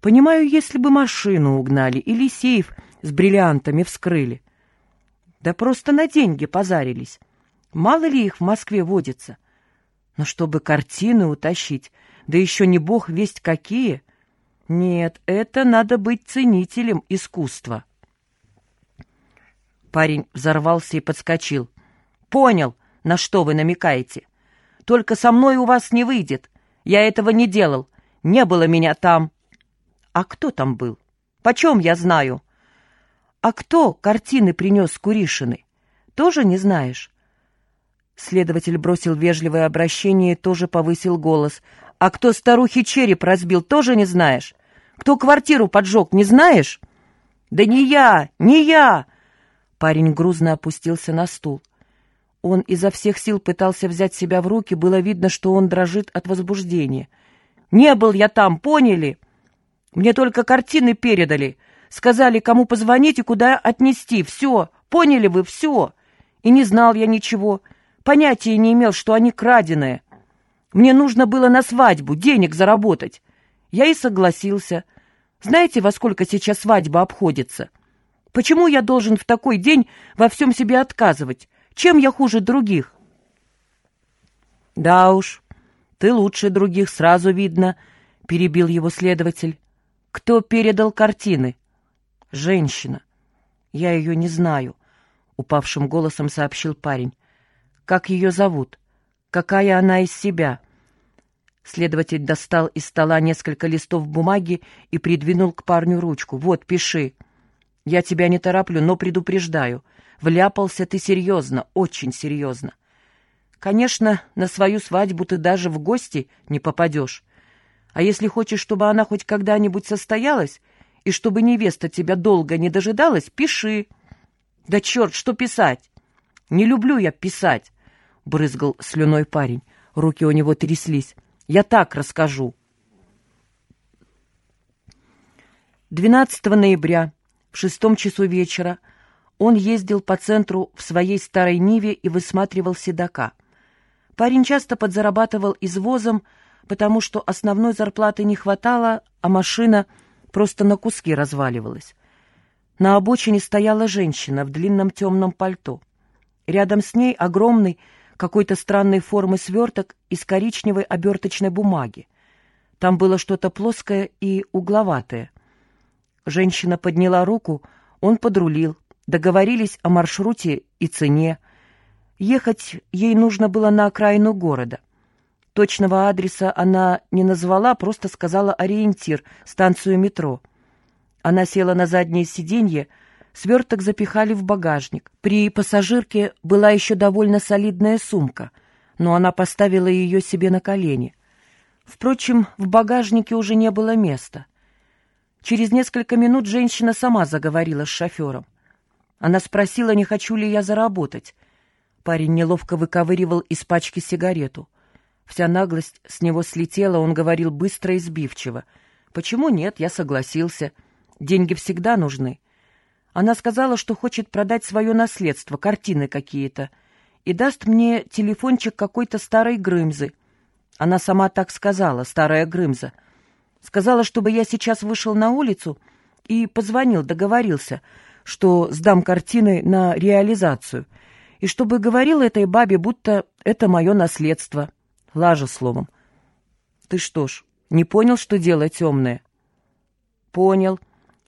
Понимаю, если бы машину угнали или сейф с бриллиантами вскрыли. Да просто на деньги позарились. Мало ли их в Москве водится. Но чтобы картины утащить, да еще не бог весть какие. Нет, это надо быть ценителем искусства. Парень взорвался и подскочил. «Понял, на что вы намекаете. Только со мной у вас не выйдет. Я этого не делал. Не было меня там». «А кто там был? Почем я знаю?» «А кто картины принес Куришины? Тоже не знаешь?» Следователь бросил вежливое обращение и тоже повысил голос. «А кто старухи череп разбил, тоже не знаешь? Кто квартиру поджег, не знаешь?» «Да не я, не я!» Парень грузно опустился на стул. Он изо всех сил пытался взять себя в руки, было видно, что он дрожит от возбуждения. «Не был я там, поняли? Мне только картины передали. Сказали, кому позвонить и куда отнести. Все, поняли вы, все. И не знал я ничего. Понятия не имел, что они краденые. Мне нужно было на свадьбу денег заработать. Я и согласился. Знаете, во сколько сейчас свадьба обходится? Почему я должен в такой день во всем себе отказывать? Чем я хуже других? Да уж, ты лучше других, сразу видно, перебил его следователь. Кто передал картины? Женщина. Я ее не знаю, упавшим голосом сообщил парень. Как ее зовут? Какая она из себя? Следователь достал из стола несколько листов бумаги и придвинул к парню ручку. Вот, пиши. Я тебя не тороплю, но предупреждаю. Вляпался ты серьезно, очень серьезно. Конечно, на свою свадьбу ты даже в гости не попадешь. А если хочешь, чтобы она хоть когда-нибудь состоялась, и чтобы невеста тебя долго не дожидалась, пиши. Да черт, что писать? Не люблю я писать. — брызгал слюной парень. Руки у него тряслись. «Я так расскажу». 12 ноября в шестом часу вечера он ездил по центру в своей старой Ниве и высматривал седока. Парень часто подзарабатывал извозом, потому что основной зарплаты не хватало, а машина просто на куски разваливалась. На обочине стояла женщина в длинном темном пальто. Рядом с ней огромный, какой-то странной формы сверток из коричневой оберточной бумаги. Там было что-то плоское и угловатое. Женщина подняла руку, он подрулил. Договорились о маршруте и цене. Ехать ей нужно было на окраину города. Точного адреса она не назвала, просто сказала ориентир, станцию метро. Она села на заднее сиденье, Сверток запихали в багажник. При пассажирке была еще довольно солидная сумка, но она поставила ее себе на колени. Впрочем, в багажнике уже не было места. Через несколько минут женщина сама заговорила с шофером. Она спросила, не хочу ли я заработать. Парень неловко выковыривал из пачки сигарету. Вся наглость с него слетела, он говорил быстро и сбивчиво. «Почему нет? Я согласился. Деньги всегда нужны. Она сказала, что хочет продать свое наследство, картины какие-то, и даст мне телефончик какой-то старой Грымзы. Она сама так сказала, старая Грымза. Сказала, чтобы я сейчас вышел на улицу и позвонил, договорился, что сдам картины на реализацию, и чтобы говорил этой бабе, будто это мое наследство. Лажа словом. Ты что ж, не понял, что дело темное? Понял,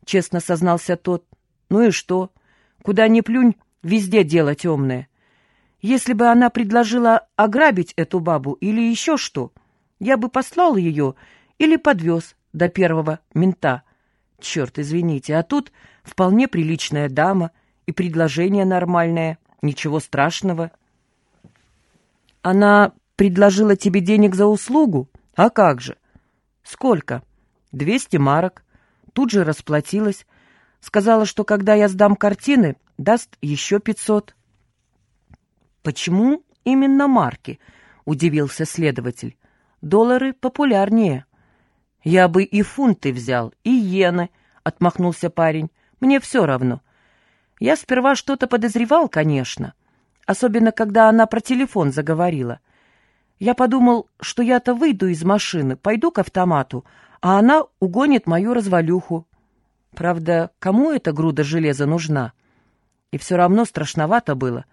честно сознался тот. Ну и что? Куда ни плюнь, везде дело темное. Если бы она предложила ограбить эту бабу или еще что, я бы послал ее или подвез до первого мента. Черт, извините, а тут вполне приличная дама и предложение нормальное, ничего страшного. Она предложила тебе денег за услугу? А как же? Сколько? Двести марок. Тут же расплатилась, Сказала, что когда я сдам картины, даст еще пятьсот. «Почему именно марки?» — удивился следователь. «Доллары популярнее». «Я бы и фунты взял, и иены», — отмахнулся парень. «Мне все равно. Я сперва что-то подозревал, конечно, особенно когда она про телефон заговорила. Я подумал, что я-то выйду из машины, пойду к автомату, а она угонит мою развалюху. Правда, кому эта груда железа нужна? И все равно страшновато было.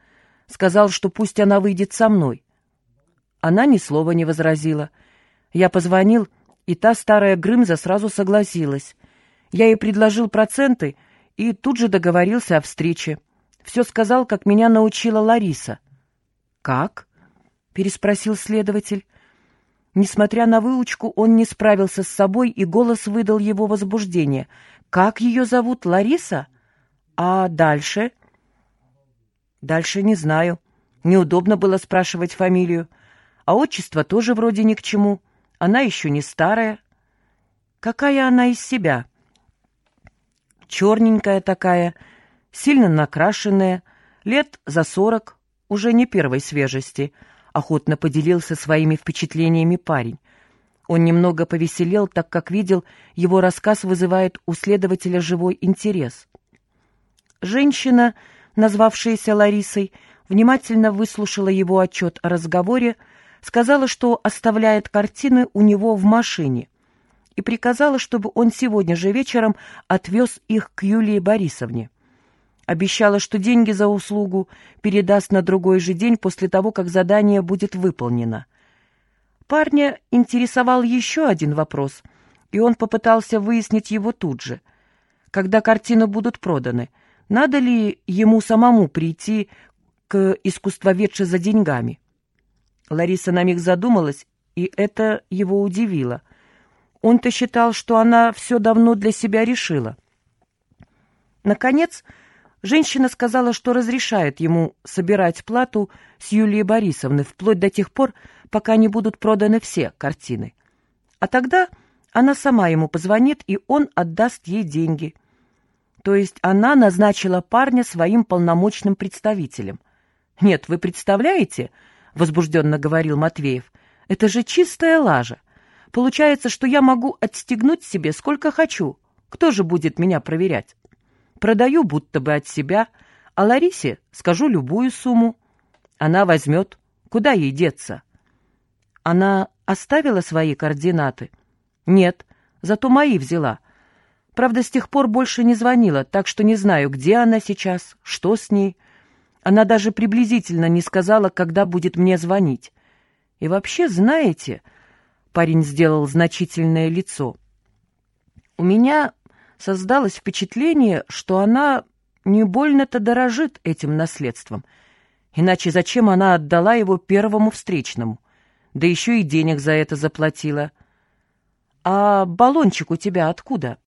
Сказал, что пусть она выйдет со мной. Она ни слова не возразила. Я позвонил, и та старая Грымза сразу согласилась. Я ей предложил проценты и тут же договорился о встрече. Все сказал, как меня научила Лариса. «Как?» — переспросил следователь. Несмотря на выучку, он не справился с собой, и голос выдал его возбуждение. «Как ее зовут? Лариса? А дальше?» «Дальше не знаю. Неудобно было спрашивать фамилию. А отчество тоже вроде ни к чему. Она еще не старая. Какая она из себя?» «Черненькая такая, сильно накрашенная, лет за сорок, уже не первой свежести», — охотно поделился своими впечатлениями парень. Он немного повеселел, так как видел, его рассказ вызывает у следователя живой интерес. Женщина, назвавшаяся Ларисой, внимательно выслушала его отчет о разговоре, сказала, что оставляет картины у него в машине и приказала, чтобы он сегодня же вечером отвез их к Юлии Борисовне. Обещала, что деньги за услугу передаст на другой же день после того, как задание будет выполнено. Парня интересовал еще один вопрос, и он попытался выяснить его тут же. Когда картины будут проданы, надо ли ему самому прийти к искусствоведше за деньгами? Лариса на миг задумалась, и это его удивило. Он-то считал, что она все давно для себя решила. Наконец, Женщина сказала, что разрешает ему собирать плату с Юлией Борисовной вплоть до тех пор, пока не будут проданы все картины. А тогда она сама ему позвонит, и он отдаст ей деньги. То есть она назначила парня своим полномочным представителем. «Нет, вы представляете?» — возбужденно говорил Матвеев. «Это же чистая лажа. Получается, что я могу отстегнуть себе сколько хочу. Кто же будет меня проверять?» Продаю будто бы от себя, а Ларисе скажу любую сумму. Она возьмет. Куда ей деться? Она оставила свои координаты? Нет, зато мои взяла. Правда, с тех пор больше не звонила, так что не знаю, где она сейчас, что с ней. Она даже приблизительно не сказала, когда будет мне звонить. И вообще, знаете, парень сделал значительное лицо. У меня создалось впечатление, что она не больно-то дорожит этим наследством. Иначе зачем она отдала его первому встречному? Да еще и денег за это заплатила. «А баллончик у тебя откуда?»